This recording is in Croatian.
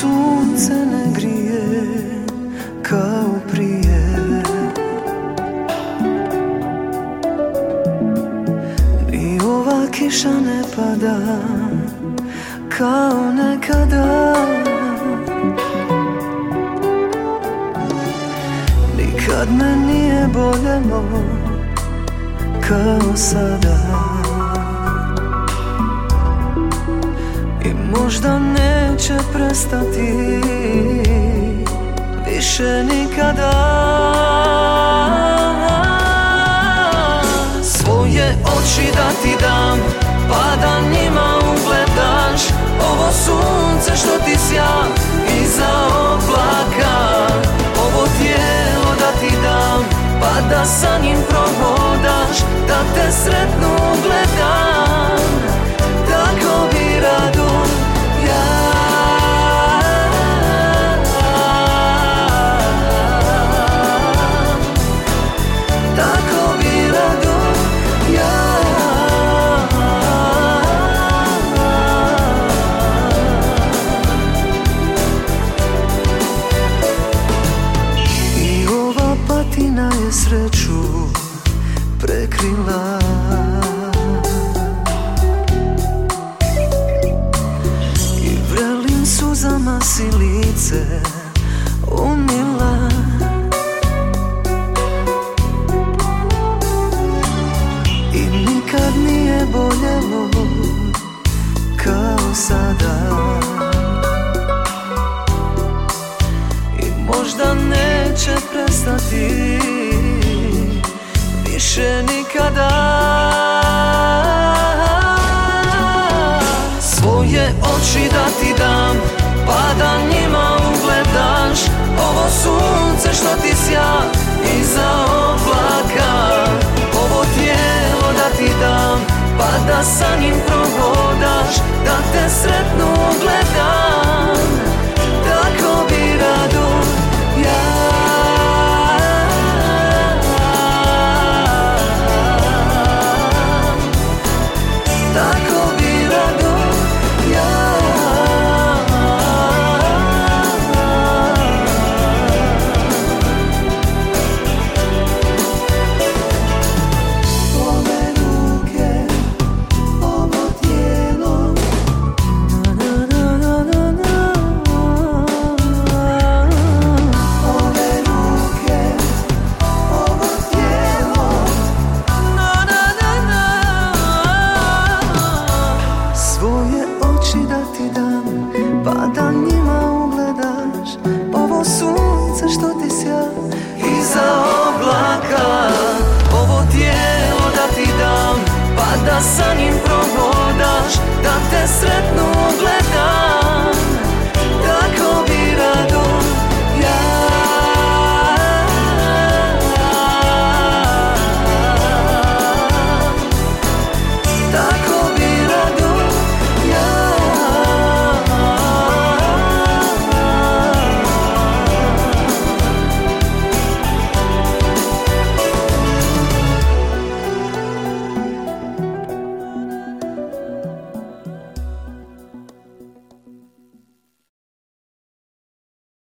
sunce ne grije kao prije. Ni ova kiša ne pada kao nekada. Nikad me nije boljelo kao sada. I možda neće prestati više nikada. Svoje oči da ti dam pa da njima ugledaš. Ovo sunce što ti sja iza oblaka. Ovo tijelo da ti dam pa da sa njim prohodaš Da te sretnu gledam prekrila I vrelim suzama si lice umila. I nikad nije boljelo kao sada. I možda neće prestati nikada Svoje oči da ti dam pa da njima ugledaš. Ovo sunce što ti sja iza oblaka. Ovo tijelo da ti dam pa da sa njim prohodaš. Da te sretnu sa njim prohodaš Da te sretnu gledam